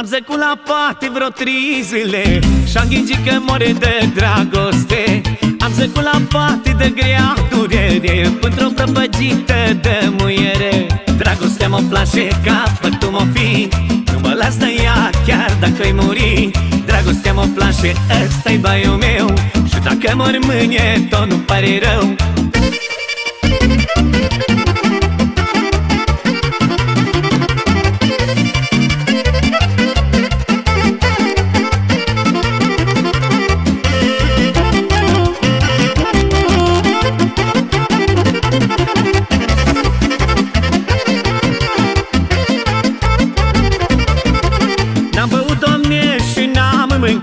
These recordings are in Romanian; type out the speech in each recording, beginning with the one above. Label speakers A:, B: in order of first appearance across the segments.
A: Am zăcut la poate vreo trei zile Și-am ghingit că more de dragoste Am zăcut la poate de grea durere Pentru o prăpăgită de muiere Dragostea mă place ca tu mă fi Nu mă las de ea chiar dacă-i muri Dragostea mă place, ăsta-i baiul meu Și dacă mor mâine tot nu pare rău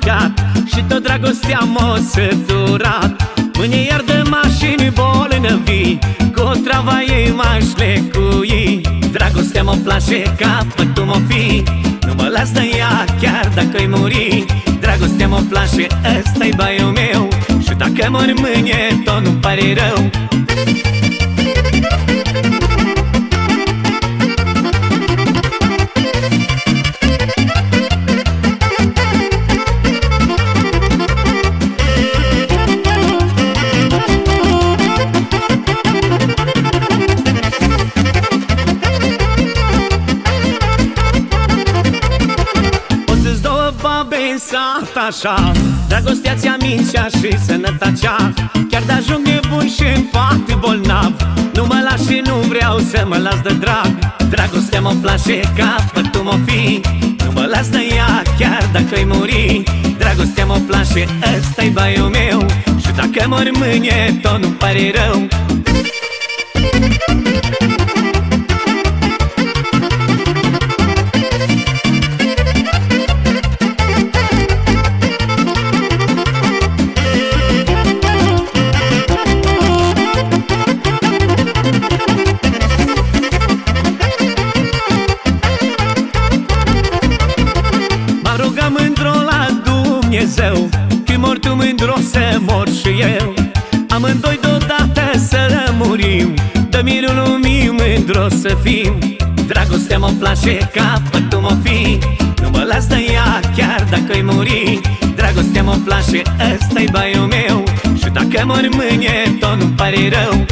A: mâncat Și tot dragostea m-a săturat. Mâine iar de mașini bolnăvi Cu o travă ei m-aș lecui. Dragostea mă place ca tu mă fi Nu mă las de ea chiar dacă-i muri. Dragostea mă place, ăsta-i baiul meu Și dacă mor mâine tot nu pare rău sat așa. Dragostea ți-a mincea și sănătacea Chiar de ajung nebun și în foarte bolnav. Nu mă las și nu vreau să mă las de drag. Dragostea mă place ca tu mă fi. Nu mă las de ea chiar dacă-i muri. Dragostea mă place, ăsta-i baiul meu. Și dacă mor mâine tot nu pare rău Dumnezeu Când mor tu mândru să mor și eu. Amândoi deodată să murim De mirul lumii mândru să fim. Dragostea mă place ca tu mă fi Nu mă las de ea chiar dacă-i muri. Dragostea mă place, ăsta-i baiul meu Și dacă mor mâine tot nu pare rău